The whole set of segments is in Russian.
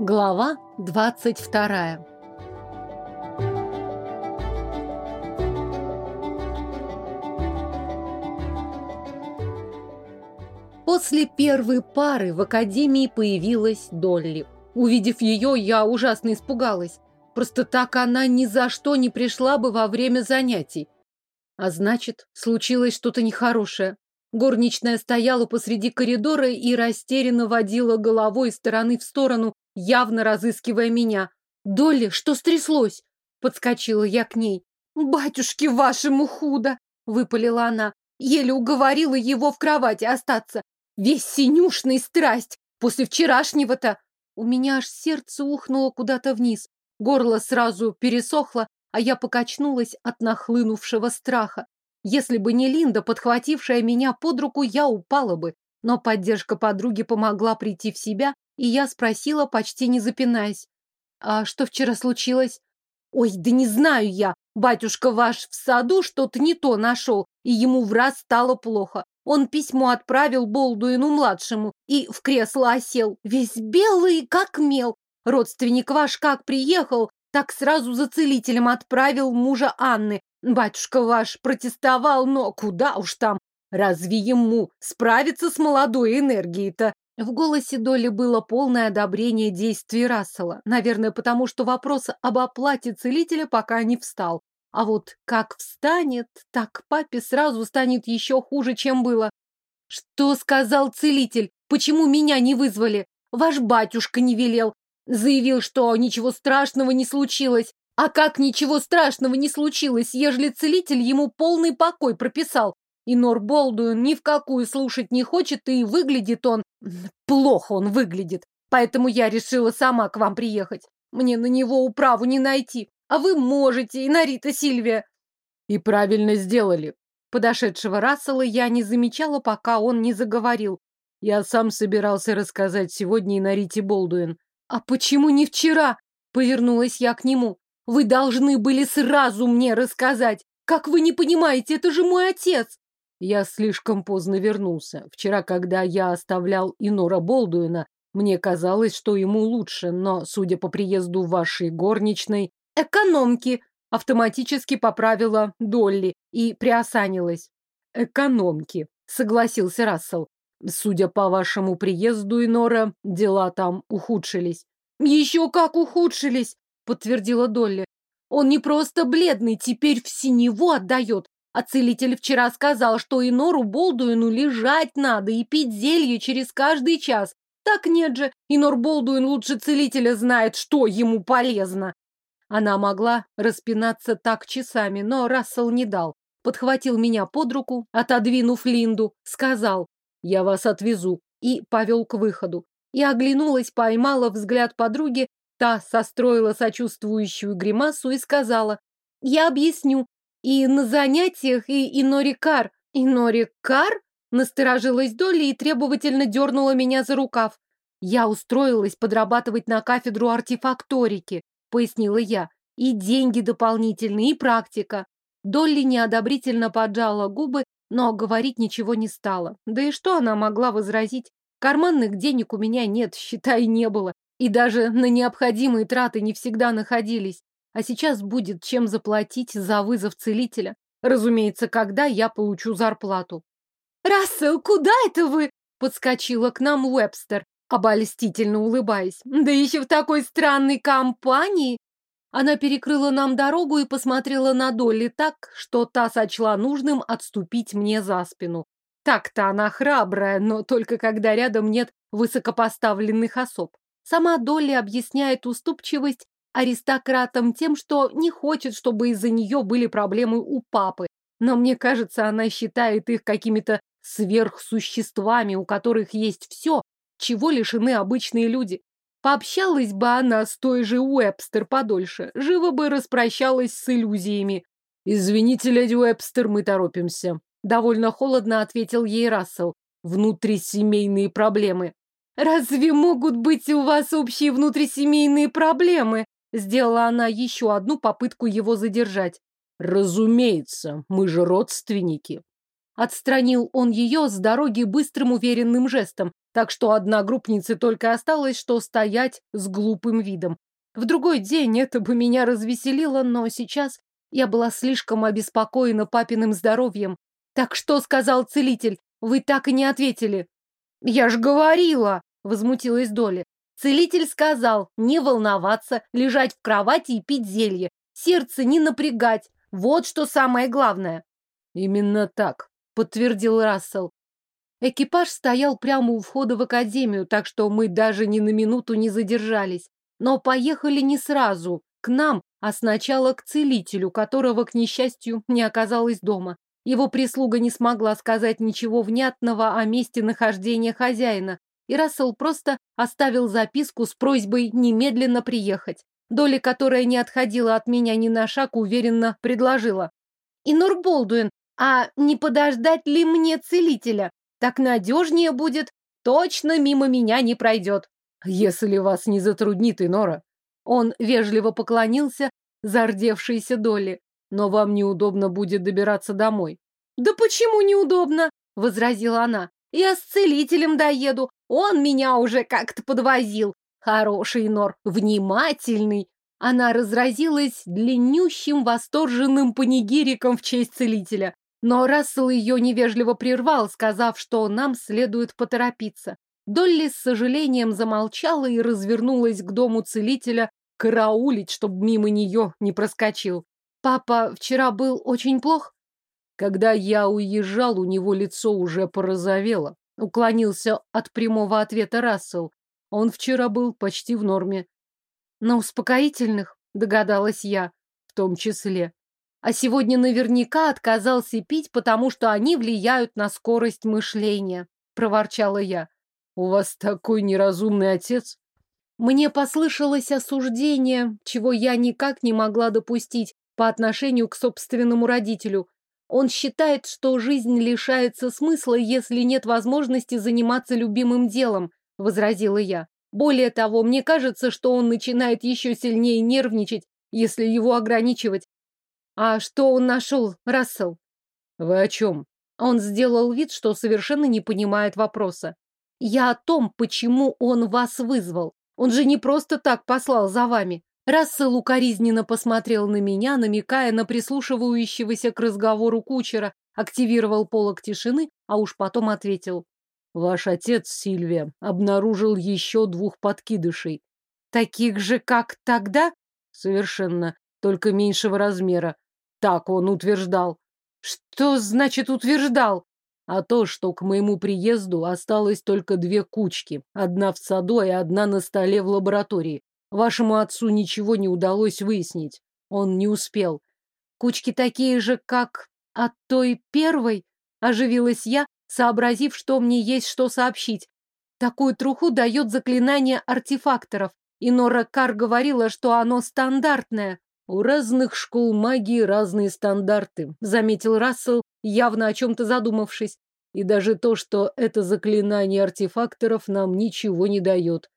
Глава двадцать вторая После первой пары в академии появилась Долли. Увидев ее, я ужасно испугалась. Просто так она ни за что не пришла бы во время занятий. А значит, случилось что-то нехорошее. Горничная стояла посреди коридора и растерянно водила головой из стороны в сторону, явно разыскивая меня. «Долли, что стряслось?» Подскочила я к ней. «Батюшки вашему худо!» Выпалила она. Еле уговорила его в кровати остаться. Весь синюшный страсть. После вчерашнего-то. У меня аж сердце ухнуло куда-то вниз. Горло сразу пересохло, а я покачнулась от нахлынувшего страха. Если бы не Линда, подхватившая меня под руку, я упала бы. Но поддержка подруги помогла прийти в себя, и я спросила, почти не запинаясь. «А что вчера случилось?» «Ой, да не знаю я. Батюшка ваш в саду что-то не то нашел, и ему в раз стало плохо. Он письмо отправил Болдуину-младшему и в кресло осел, весь белый, как мел. Родственник ваш как приехал, так сразу за целителем отправил мужа Анны. Батюшка ваш протестовал, но куда уж там. Разве ему справиться с молодой энергией-то? В голосе Доли было полное одобрение действий Рассела. Наверное, потому что вопрос об оплате целителя пока не встал. А вот как встанет, так папе сразу станет еще хуже, чем было. Что сказал целитель? Почему меня не вызвали? Ваш батюшка не велел. Заявил, что ничего страшного не случилось. А как ничего страшного не случилось, ежели целитель ему полный покой прописал? И Нор Болдуин ни в какую слушать не хочет, и выглядит он... Плохо он выглядит. Поэтому я решила сама к вам приехать. Мне на него управу не найти. А вы можете, и Нарита Сильвия. И правильно сделали. Подошедшего Рассела я не замечала, пока он не заговорил. Я сам собирался рассказать сегодня и Нарите Болдуин. «А почему не вчера?» — повернулась я к нему. «Вы должны были сразу мне рассказать. Как вы не понимаете, это же мой отец!» Я слишком поздно вернулся. Вчера, когда я оставлял Инора Болдуина, мне казалось, что ему лучше, но, судя по приезду вашей горничной... «Экономки!» — автоматически поправила Долли и приосанилась. «Экономки!» — согласился Рассел. Судя по вашему приезду, Инора, дела там ухудшились. Еще как ухудшились, подтвердила Долли. Он не просто бледный, теперь в синеву отдает. А целитель вчера сказал, что Инору Болдуину лежать надо и пить зелье через каждый час. Так нет же, Инор Болдуин лучше целителя знает, что ему полезно. Она могла распинаться так часами, но Рассел не дал. Подхватил меня под руку, отодвинув Линду, сказал я вас отвезу. И повел к выходу. И оглянулась, поймала взгляд подруги, та состроила сочувствующую гримасу и сказала, я объясню. И на занятиях, и Инорикар. Инорикар? Насторожилась Долли и требовательно дернула меня за рукав. Я устроилась подрабатывать на кафедру артефакторики, пояснила я. И деньги дополнительные, и практика. Долли неодобрительно поджала губы но говорить ничего не стала. Да и что она могла возразить? Карманных денег у меня нет, считай, не было. И даже на необходимые траты не всегда находились. А сейчас будет чем заплатить за вызов целителя. Разумеется, когда я получу зарплату. «Рассел, куда это вы?» Подскочила к нам Уэбстер, обольстительно улыбаясь. «Да еще в такой странной компании!» Она перекрыла нам дорогу и посмотрела на Долли так, что та сочла нужным отступить мне за спину. Так-то она храбрая, но только когда рядом нет высокопоставленных особ. Сама Долли объясняет уступчивость аристократам тем, что не хочет, чтобы из-за нее были проблемы у папы. Но мне кажется, она считает их какими-то сверхсуществами, у которых есть все, чего лишены обычные люди. Пообщалась бы она с той же Уэбстер подольше, живо бы распрощалась с иллюзиями. «Извините, леди Уэбстер, мы торопимся», — довольно холодно ответил ей Рассел. «Внутрисемейные проблемы». «Разве могут быть у вас общие внутрисемейные проблемы?» Сделала она еще одну попытку его задержать. «Разумеется, мы же родственники». Отстранил он ее с дороги быстрым уверенным жестом, так что одна группница только осталась, что стоять с глупым видом. В другой день это бы меня развеселило, но сейчас я была слишком обеспокоена папиным здоровьем. Так что сказал целитель? Вы так и не ответили. Я ж говорила, возмутилась Доля. Целитель сказал не волноваться, лежать в кровати и пить зелье, сердце не напрягать. Вот что самое главное. Именно так, подтвердил Рассел. Экипаж стоял прямо у входа в академию, так что мы даже ни на минуту не задержались. Но поехали не сразу, к нам, а сначала к целителю, которого, к несчастью, не оказалось дома. Его прислуга не смогла сказать ничего внятного о месте нахождения хозяина, и Рассел просто оставил записку с просьбой немедленно приехать. Доли, которая не отходила от меня ни на шаг, уверенно предложила. «Инор Болдуин, а не подождать ли мне целителя? Так надежнее будет. Точно мимо меня не пройдет. Если вас не затруднит, Инора. Он вежливо поклонился зардевшейся Долли. Но вам неудобно будет добираться домой. Да почему неудобно? Возразила она. Я с целителем доеду. Он меня уже как-то подвозил. Хороший Нор, внимательный. Она разразилась длиннющим восторженным панигириком в честь целителя. Но Рассел ее невежливо прервал, сказав, что нам следует поторопиться. Долли с сожалением замолчала и развернулась к дому целителя караулить, чтобы мимо нее не проскочил. «Папа вчера был очень плох?» Когда я уезжал, у него лицо уже порозовело. Уклонился от прямого ответа Рассел. Он вчера был почти в норме. На успокоительных, догадалась я, в том числе а сегодня наверняка отказался пить, потому что они влияют на скорость мышления, проворчала я. У вас такой неразумный отец? Мне послышалось осуждение, чего я никак не могла допустить по отношению к собственному родителю. Он считает, что жизнь лишается смысла, если нет возможности заниматься любимым делом, возразила я. Более того, мне кажется, что он начинает еще сильнее нервничать, если его ограничивать, а что он нашел, Рассел? Вы о чем? Он сделал вид, что совершенно не понимает вопроса. Я о том, почему он вас вызвал. Он же не просто так послал за вами. Рассел укоризненно посмотрел на меня, намекая на прислушивающегося к разговору кучера, активировал полок тишины, а уж потом ответил. Ваш отец, Сильвия, обнаружил еще двух подкидышей. Таких же, как тогда? Совершенно, только меньшего размера. Так он утверждал. Что значит утверждал? А то, что к моему приезду осталось только две кучки. Одна в саду и одна на столе в лаборатории. Вашему отцу ничего не удалось выяснить. Он не успел. Кучки такие же, как от той первой? Оживилась я, сообразив, что мне есть что сообщить. Такую труху дает заклинание артефакторов. И Нора Кар говорила, что оно стандартное. У разных школ магии разные стандарты, заметил Рассел, явно о чем-то задумавшись. И даже то, что это заклинание артефакторов, нам ничего не дает.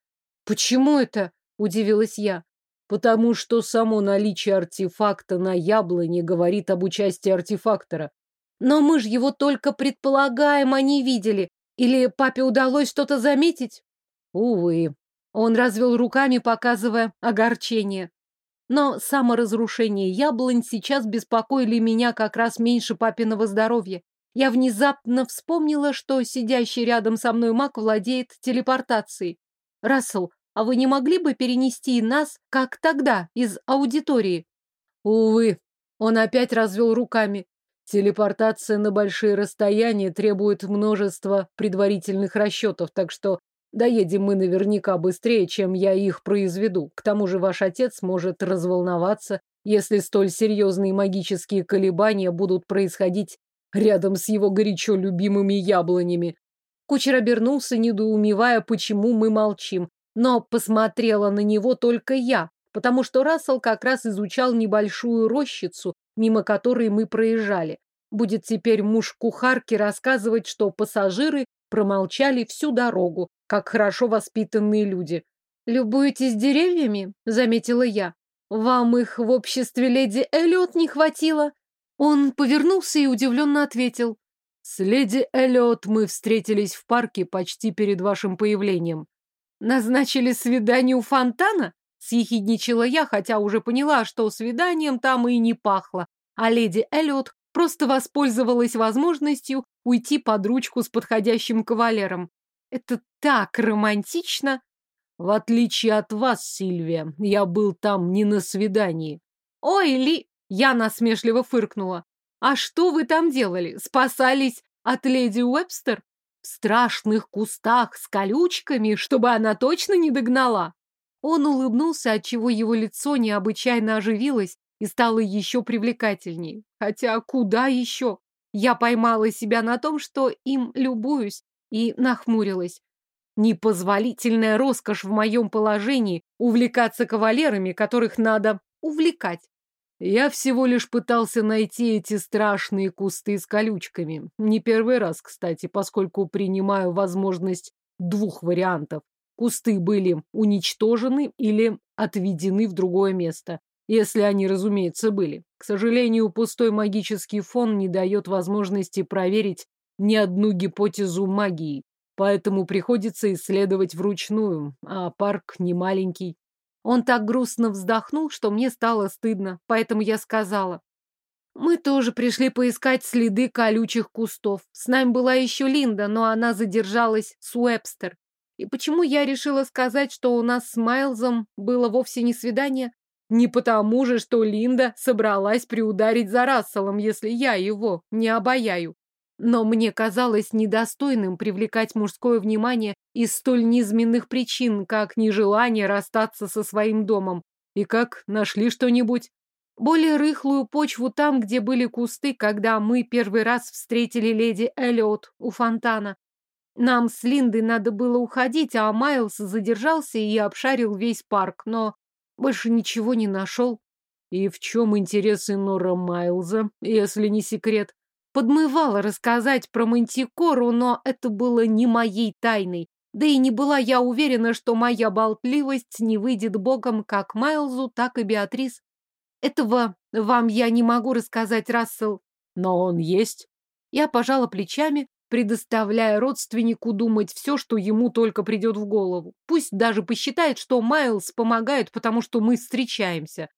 Почему это? Удивилась я. Потому что само наличие артефакта на яблоне говорит об участии артефактора. Но мы же его только предполагаем, а не видели. Или папе удалось что-то заметить? Увы. Он развел руками, показывая огорчение. Но саморазрушение яблонь сейчас беспокоили меня как раз меньше папиного здоровья. Я внезапно вспомнила, что сидящий рядом со мной маг владеет телепортацией. Рассел, а вы не могли бы перенести нас, как тогда, из аудитории? Увы, он опять развел руками. Телепортация на большие расстояния требует множества предварительных расчетов, так что Доедем мы наверняка быстрее, чем я их произведу. К тому же ваш отец может разволноваться, если столь серьезные магические колебания будут происходить рядом с его горячо любимыми яблонями. Кучер обернулся, недоумевая, почему мы молчим, но посмотрела на него только я, потому что Рассел как раз изучал небольшую рощицу, мимо которой мы проезжали. Будет теперь муж кухарки рассказывать, что пассажиры промолчали всю дорогу, как хорошо воспитанные люди. «Любуетесь деревьями?» — заметила я. «Вам их в обществе леди Эллиот не хватило?» Он повернулся и удивленно ответил. С леди Эллиот мы встретились в парке почти перед вашим появлением. Назначили свидание у фонтана? Съехидничала я, хотя уже поняла, что свиданием там и не пахло. А леди Эллиот просто воспользовалась возможностью уйти под ручку с подходящим кавалером. Это так романтично. В отличие от вас, Сильвия, я был там не на свидании. Ой, Ли, я насмешливо фыркнула. А что вы там делали? Спасались от леди Уэбстер? В страшных кустах с колючками, чтобы она точно не догнала? Он улыбнулся, отчего его лицо необычайно оживилось и стало еще привлекательней. Хотя куда еще? Я поймала себя на том, что им любуюсь, и нахмурилась. Непозволительная роскошь в моем положении увлекаться кавалерами, которых надо увлекать. Я всего лишь пытался найти эти страшные кусты с колючками. Не первый раз, кстати, поскольку принимаю возможность двух вариантов. Кусты были уничтожены или отведены в другое место, если они, разумеется, были. К сожалению, пустой магический фон не дает возможности проверить ни одну гипотезу магии, поэтому приходится исследовать вручную, а парк не маленький. Он так грустно вздохнул, что мне стало стыдно, поэтому я сказала. Мы тоже пришли поискать следы колючих кустов. С нами была еще Линда, но она задержалась с Уэбстер. И почему я решила сказать, что у нас с Майлзом было вовсе не свидание? Не потому же, что Линда собралась приударить за Расселом, если я его не обаяю. Но мне казалось недостойным привлекать мужское внимание из столь низменных причин, как нежелание расстаться со своим домом. И как, нашли что-нибудь? Более рыхлую почву там, где были кусты, когда мы первый раз встретили леди Эллиот у фонтана. Нам с Линдой надо было уходить, а Майлз задержался и обшарил весь парк, но больше ничего не нашел. И в чем интересы Нора Майлза, если не секрет? Подмывала рассказать про мантикору, но это было не моей тайной. Да и не была я уверена, что моя болтливость не выйдет боком как Майлзу, так и Беатрис. Этого вам я не могу рассказать, Рассел. Но он есть. Я пожала плечами, предоставляя родственнику думать все, что ему только придет в голову. Пусть даже посчитает, что Майлз помогает, потому что мы встречаемся.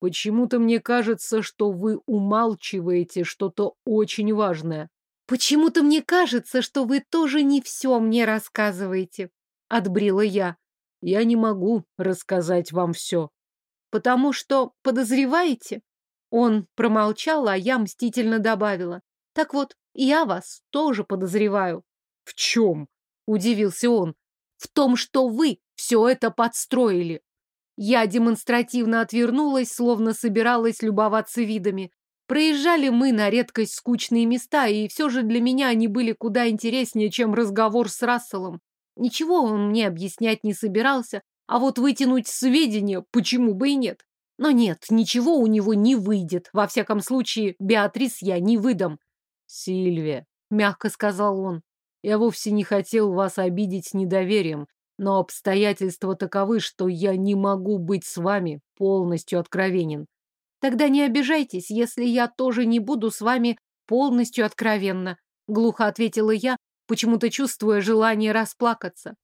Почему-то мне кажется, что вы умалчиваете что-то очень важное. Почему-то мне кажется, что вы тоже не все мне рассказываете. Отбрила я. Я не могу рассказать вам все. Потому что подозреваете? Он промолчал, а я мстительно добавила. Так вот, я вас тоже подозреваю. В чем? Удивился он. В том, что вы все это подстроили. Я демонстративно отвернулась, словно собиралась любоваться видами. Проезжали мы на редкость скучные места, и все же для меня они были куда интереснее, чем разговор с Расселом. Ничего он мне объяснять не собирался, а вот вытянуть сведения почему бы и нет. Но нет, ничего у него не выйдет. Во всяком случае, Беатрис я не выдам. Сильвия, мягко сказал он, я вовсе не хотел вас обидеть недоверием но обстоятельства таковы, что я не могу быть с вами полностью откровенен. Тогда не обижайтесь, если я тоже не буду с вами полностью откровенна, глухо ответила я, почему-то чувствуя желание расплакаться.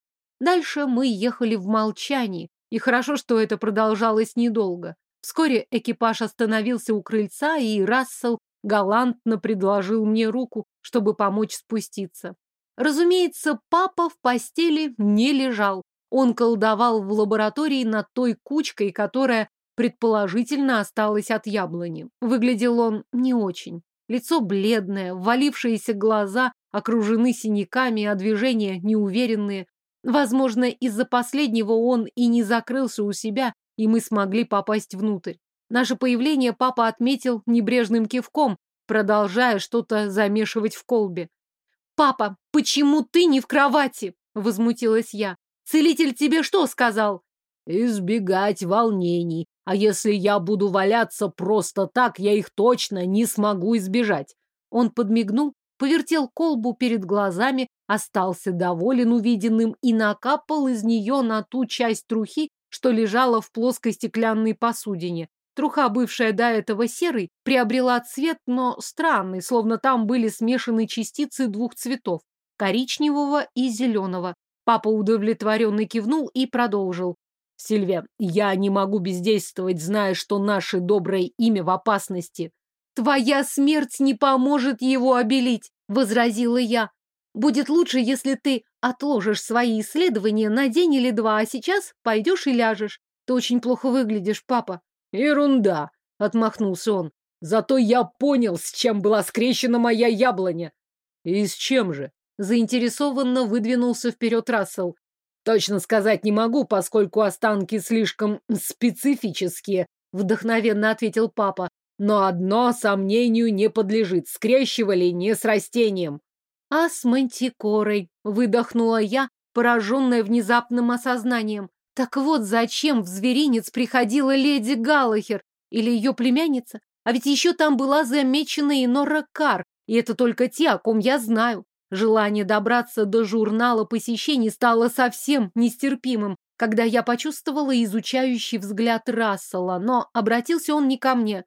Дальше мы ехали в молчании, и хорошо, что это продолжалось недолго. Вскоре экипаж остановился у крыльца, и Рассел галантно предложил мне руку, чтобы помочь спуститься. Разумеется, папа в постели не лежал. Он колдовал в лаборатории над той кучкой, которая предположительно осталась от яблони. Выглядел он не очень. Лицо бледное, ввалившиеся глаза окружены синяками, а движения неуверенные. Возможно, из-за последнего он и не закрылся у себя, и мы смогли попасть внутрь. Наше появление папа отметил небрежным кивком, продолжая что-то замешивать в колбе. «Папа, почему ты не в кровати?» — возмутилась я. «Целитель тебе что сказал?» «Избегать волнений. А если я буду валяться просто так, я их точно не смогу избежать». Он подмигнул, повертел колбу перед глазами, остался доволен увиденным и накапал из нее на ту часть трухи, что лежала в плоской стеклянной посудине. Труха, бывшая до этого серой, приобрела цвет, но странный, словно там были смешаны частицы двух цветов – коричневого и зеленого. Папа удовлетворенно кивнул и продолжил. «Сильвия, я не могу бездействовать, зная, что наше доброе имя в опасности». «Твоя смерть не поможет его обелить», – возразила я. «Будет лучше, если ты отложишь свои исследования на день или два, а сейчас пойдешь и ляжешь. Ты очень плохо выглядишь, папа. Ерунда, отмахнулся он. Зато я понял, с чем была скрещена моя яблоня. И с чем же? Заинтересованно выдвинулся вперед Рассел. Точно сказать не могу, поскольку останки слишком специфические, вдохновенно ответил папа. Но одно сомнению не подлежит. Скрещивали не с растением. А с мантикорой, выдохнула я, пораженная внезапным осознанием. Так вот, зачем в зверинец приходила леди Галлахер или ее племянница? А ведь еще там была замечена и Нора Кар, и это только те, о ком я знаю. Желание добраться до журнала посещений стало совсем нестерпимым, когда я почувствовала изучающий взгляд Рассела, но обратился он не ко мне.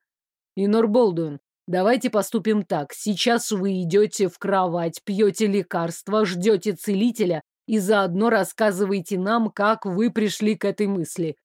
«Инор Болдуин, давайте поступим так. Сейчас вы идете в кровать, пьете лекарства, ждете целителя, и заодно рассказывайте нам, как вы пришли к этой мысли.